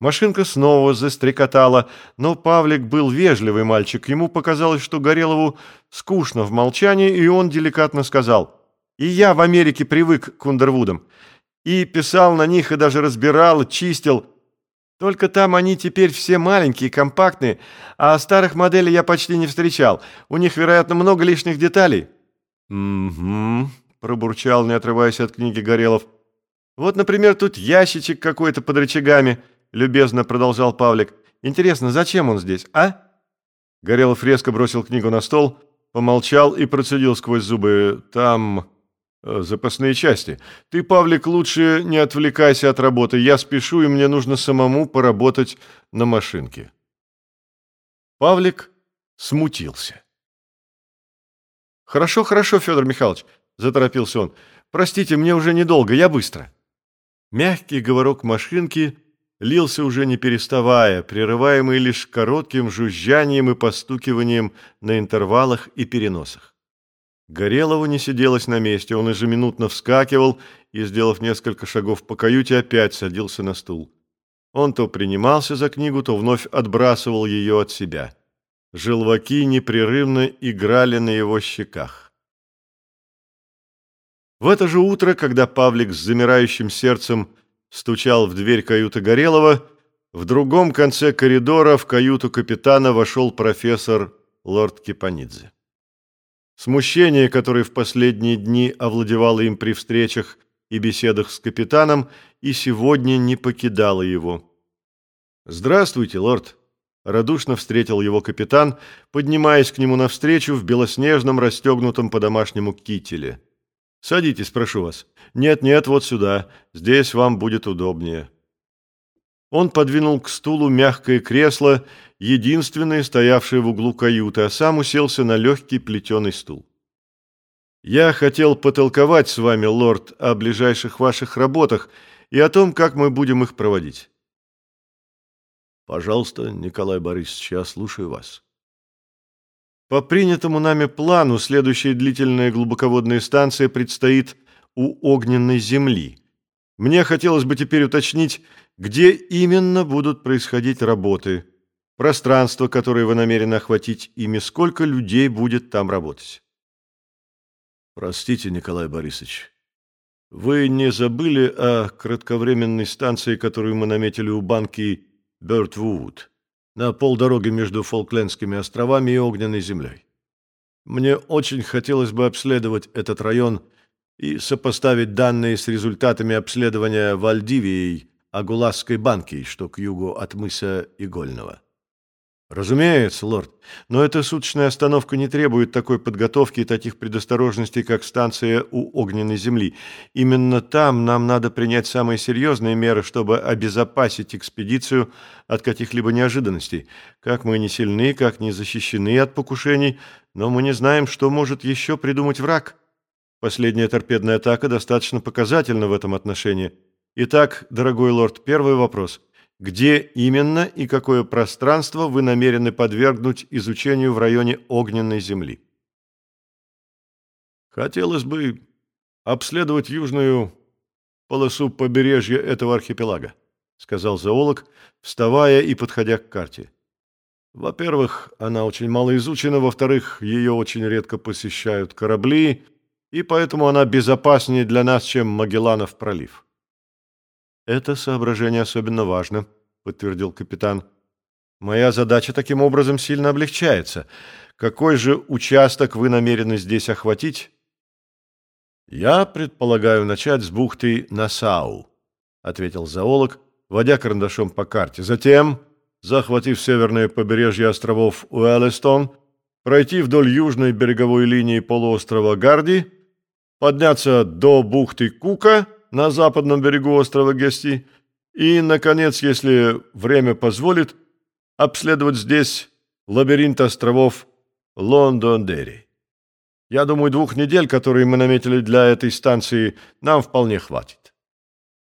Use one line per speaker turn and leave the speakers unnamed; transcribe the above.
Машинка снова застрекотала, но Павлик был вежливый мальчик. Ему показалось, что Горелову скучно в молчании, и он деликатно сказал, «И я в Америке привык к Ундервудам. И писал на них, и даже разбирал, чистил. Только там они теперь все маленькие, компактные, а старых моделей я почти не встречал. У них, вероятно, много лишних деталей». «Угу», — пробурчал, не отрываясь от книги Горелов. «Вот, например, тут ящичек какой-то под рычагами». — любезно продолжал Павлик. «Интересно, зачем он здесь, а?» Горелов резко бросил книгу на стол, помолчал и процедил сквозь зубы. «Там э, запасные части. Ты, Павлик, лучше не отвлекайся от работы. Я спешу, и мне нужно самому поработать на машинке». Павлик смутился. «Хорошо, хорошо, Федор Михайлович», — заторопился он. «Простите, мне уже недолго, я быстро». Мягкий говорок машинки — лился уже не переставая, прерываемый лишь коротким жужжанием и постукиванием на интервалах и переносах. Горелову не сиделось на месте, он ежеминутно вскакивал и, сделав несколько шагов по каюте, опять садился на стул. Он то принимался за книгу, то вновь отбрасывал ее от себя. Желваки непрерывно играли на его щеках. В это же утро, когда Павлик с замирающим сердцем стучал в дверь каюты Горелого, в другом конце коридора в каюту капитана вошел профессор лорд Кипанидзе. Смущение, которое в последние дни овладевало им при встречах и беседах с капитаном, и сегодня не покидало его. «Здравствуйте, лорд!» — радушно встретил его капитан, поднимаясь к нему навстречу в белоснежном расстегнутом по-домашнему кителе. Садитесь, прошу вас. Нет-нет, вот сюда. Здесь вам будет удобнее. Он подвинул к стулу мягкое кресло, единственное, стоявшее в углу каюты, а сам уселся на легкий плетеный стул. «Я хотел потолковать с вами, лорд, о ближайших ваших работах и о том, как мы будем их проводить». «Пожалуйста, Николай Борисович, я слушаю вас». По принятому нами плану, следующая длительная глубоководная станция предстоит у огненной земли. Мне хотелось бы теперь уточнить, где именно будут происходить работы, пространство, которое вы намерены охватить ими, сколько людей будет там работать. Простите, Николай Борисович, вы не забыли о кратковременной станции, которую мы наметили у банки Бёртвуд? На полдороги между Фолклендскими островами и Огненной землей. Мне очень хотелось бы обследовать этот район и сопоставить данные с результатами обследования Вальдивией Агуласской банки, что к югу от мыса Игольного. Разумеется, лорд, но эта суточная остановка не требует такой подготовки и таких предосторожностей, как станция у огненной земли. Именно там нам надо принять самые серьезные меры, чтобы обезопасить экспедицию от каких-либо неожиданностей. Как мы не сильны, как не защищены от покушений, но мы не знаем, что может еще придумать враг. Последняя торпедная атака достаточно показательна в этом отношении. Итак, дорогой лорд, первый вопрос – где именно и какое пространство вы намерены подвергнуть изучению в районе огненной земли? Хотелось бы обследовать южную полосу побережья этого архипелага, сказал зоолог, вставая и подходя к карте. Во-первых, она очень мало изучена, во-вторых, ее очень редко посещают корабли, и поэтому она безопаснее для нас, чем Магелланов пролив. «Это соображение особенно важно», — подтвердил капитан. «Моя задача таким образом сильно облегчается. Какой же участок вы намерены здесь охватить?» «Я предполагаю начать с бухты Насау», — ответил зоолог, водя карандашом по карте. «Затем, захватив северное побережье островов Уэллистон, пройти вдоль южной береговой линии полуострова Гарди, подняться до бухты Кука — на западном берегу острова Гести и, наконец, если время позволит, обследовать здесь лабиринт островов Лондон-Дерри. Я думаю, двух недель, которые мы наметили для этой станции, нам вполне хватит.